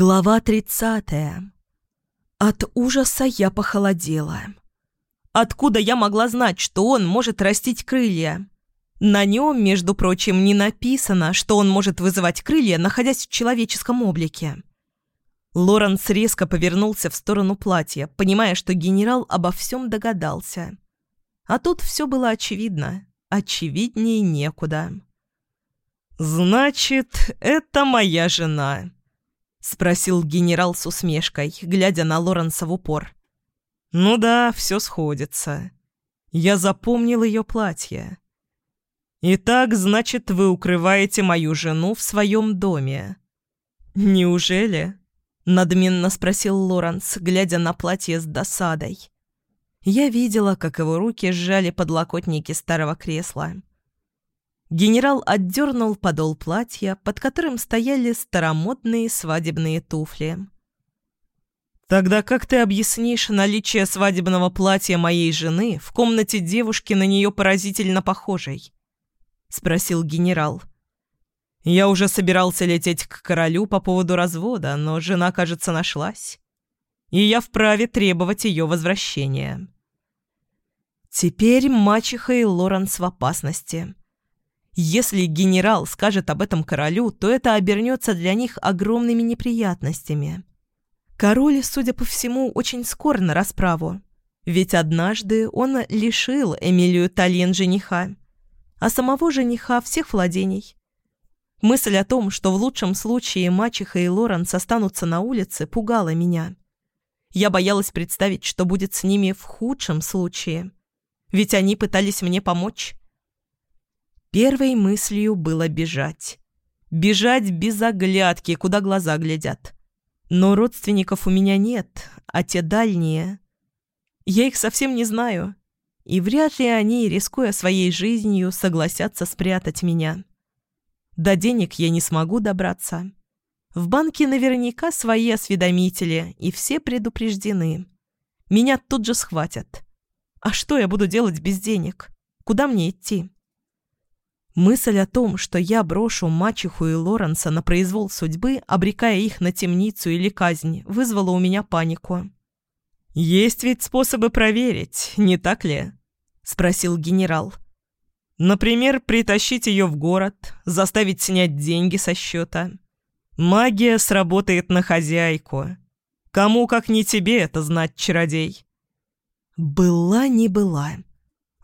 Глава 30. От ужаса я похолодела. Откуда я могла знать, что он может растить крылья? На нем, между прочим, не написано, что он может вызывать крылья, находясь в человеческом облике. Лоренс резко повернулся в сторону платья, понимая, что генерал обо всем догадался. А тут все было очевидно. Очевиднее некуда. «Значит, это моя жена», — спросил генерал с усмешкой, глядя на Лоренса в упор. «Ну да, все сходится. Я запомнил ее платье. Итак, значит, вы укрываете мою жену в своем доме». «Неужели?» — надменно спросил Лоренс, глядя на платье с досадой. Я видела, как его руки сжали подлокотники старого кресла. Генерал отдернул подол платья, под которым стояли старомодные свадебные туфли. «Тогда как ты объяснишь наличие свадебного платья моей жены в комнате девушки на нее поразительно похожей?» — спросил генерал. «Я уже собирался лететь к королю по поводу развода, но жена, кажется, нашлась. И я вправе требовать ее возвращения». Теперь мачеха и Лоренс в опасности. Если генерал скажет об этом королю, то это обернется для них огромными неприятностями. Король, судя по всему, очень скоро на расправу. Ведь однажды он лишил Эмилию Тален жениха, а самого жениха всех владений. Мысль о том, что в лучшем случае мачеха и Лоренс останутся на улице, пугала меня. Я боялась представить, что будет с ними в худшем случае. Ведь они пытались мне помочь. Первой мыслью было бежать. Бежать без оглядки, куда глаза глядят. Но родственников у меня нет, а те дальние. Я их совсем не знаю. И вряд ли они, рискуя своей жизнью, согласятся спрятать меня. До денег я не смогу добраться. В банке наверняка свои осведомители, и все предупреждены. Меня тут же схватят. А что я буду делать без денег? Куда мне идти? Мысль о том, что я брошу мачеху и Лоренса на произвол судьбы, обрекая их на темницу или казнь, вызвала у меня панику. «Есть ведь способы проверить, не так ли?» – спросил генерал. «Например, притащить ее в город, заставить снять деньги со счета. Магия сработает на хозяйку. Кому, как не тебе, это знать, чародей?» «Была не была».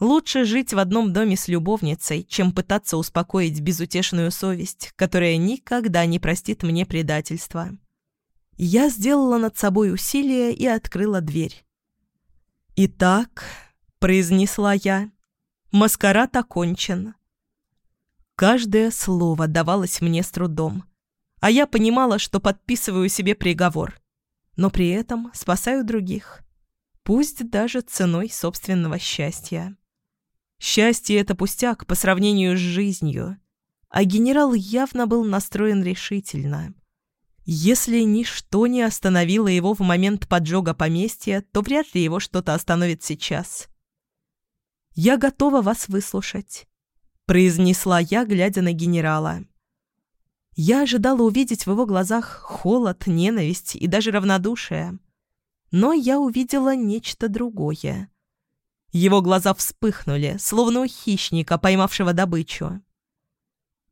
Лучше жить в одном доме с любовницей, чем пытаться успокоить безутешную совесть, которая никогда не простит мне предательства. Я сделала над собой усилие и открыла дверь. «Итак», — произнесла я, — «маскарад окончен». Каждое слово давалось мне с трудом, а я понимала, что подписываю себе приговор, но при этом спасаю других, пусть даже ценой собственного счастья. Счастье — это пустяк по сравнению с жизнью. А генерал явно был настроен решительно. Если ничто не остановило его в момент поджога поместья, то вряд ли его что-то остановит сейчас. «Я готова вас выслушать», — произнесла я, глядя на генерала. Я ожидала увидеть в его глазах холод, ненависть и даже равнодушие. Но я увидела нечто другое. Его глаза вспыхнули, словно у хищника, поймавшего добычу.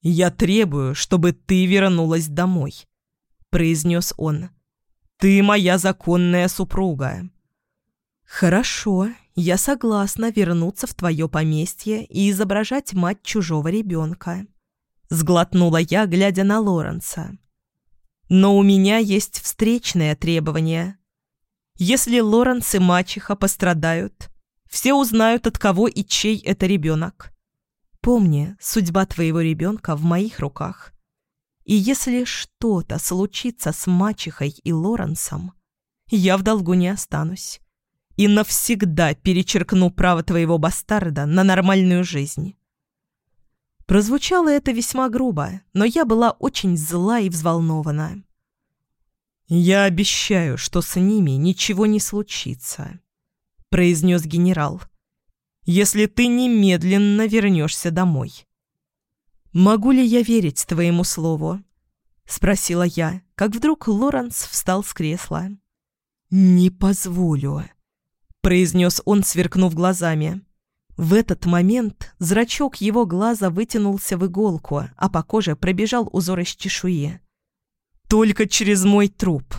«Я требую, чтобы ты вернулась домой», — произнес он. «Ты моя законная супруга». «Хорошо, я согласна вернуться в твое поместье и изображать мать чужого ребенка», — сглотнула я, глядя на Лоренса. «Но у меня есть встречное требование. Если Лоренс и мачеха пострадают, все узнают, от кого и чей это ребенок. Помни, судьба твоего ребенка в моих руках. И если что-то случится с мачехой и Лоренсом, я в долгу не останусь. И навсегда перечеркну право твоего бастарда на нормальную жизнь. Прозвучало это весьма грубо, но я была очень зла и взволнована. «Я обещаю, что с ними ничего не случится», произнес генерал. «Если ты немедленно вернешься домой». «Могу ли я верить твоему слову?» — спросила я, как вдруг Лоренс встал с кресла. «Не позволю», — произнес он, сверкнув глазами. В этот момент зрачок его глаза вытянулся в иголку, а по коже пробежал узор из чешуи. «Только через мой труп!»